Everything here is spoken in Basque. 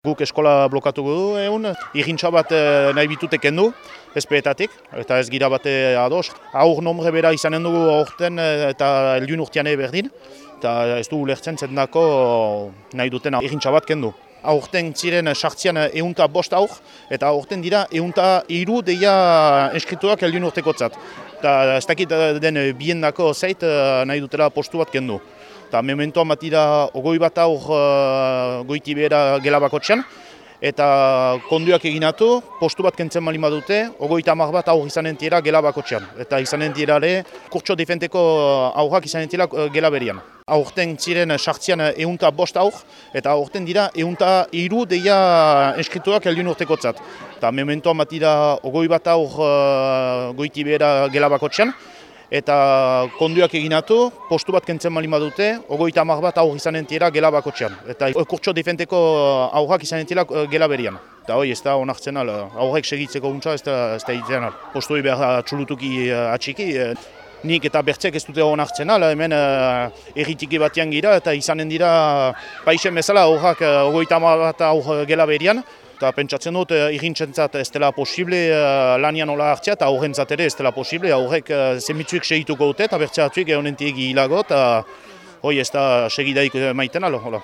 Guk eskola blokatuko du egun, irrintxa bat eh, nahi bitute kendu, ezpeetatik, eta ez gira bate ados. Aur nombre bera izanen dugu aurten eh, eta eljun urtean berdin, eta ez du ulertzen zendako nahi duten irrintxa bat kendu. Aurten ziren sartzian eunta bost aur, eta aurten dira eunta iru deia eskrituak eljun urteko tzat. Eta ez dakit den biendako zeit eh, nahi dutela postu bat kendu. Eta mementoan bat dira ogoi bat aur uh, goiti behera gela bakotxean. Eta konduak eginatu, postu bat kentzen malima dute, ogoi tamar bat aur izanen tira gela bakotxean. Eta izanen tira ere, kurtso defenteko aurrak izanen tira uh, gela berian. Aurten ziren sartzian eunta bost aur, eta aurten dira eunta iru deia eskrituak eldun urteko tzat. Eta mementoan bat dira ogoi bat aur uh, goiti behera gela bakotxean eta konduak eginatu, postu bat kentzen malima dute, ogoita hamar bat aur izanen tira gela bakotxean. Eta kurtso defenteko aurrak izanen tira eh, gela berian. Eta hoi, ez da onartzen al, aurrek segitzeko untsa ez da, ez da itzen al. Postu behar txulutuki uh, atxiki, uh, nik eta bertzek ez dute onartzen al, hemen uh, erritiki batean gira, eta izanen dira paixen bezala uh, ogoita hamar bat aur gela berian. Eta pentsatzen dut, uh, irrintzentzat ez dela posible lanian hola hartzea, eta aurrentzat ere ez dela posible, aurrek uh, zemitzuek segituko dute, eta bertzea atzuik egon hilago, eta hoi ez da segidaik maiten alo.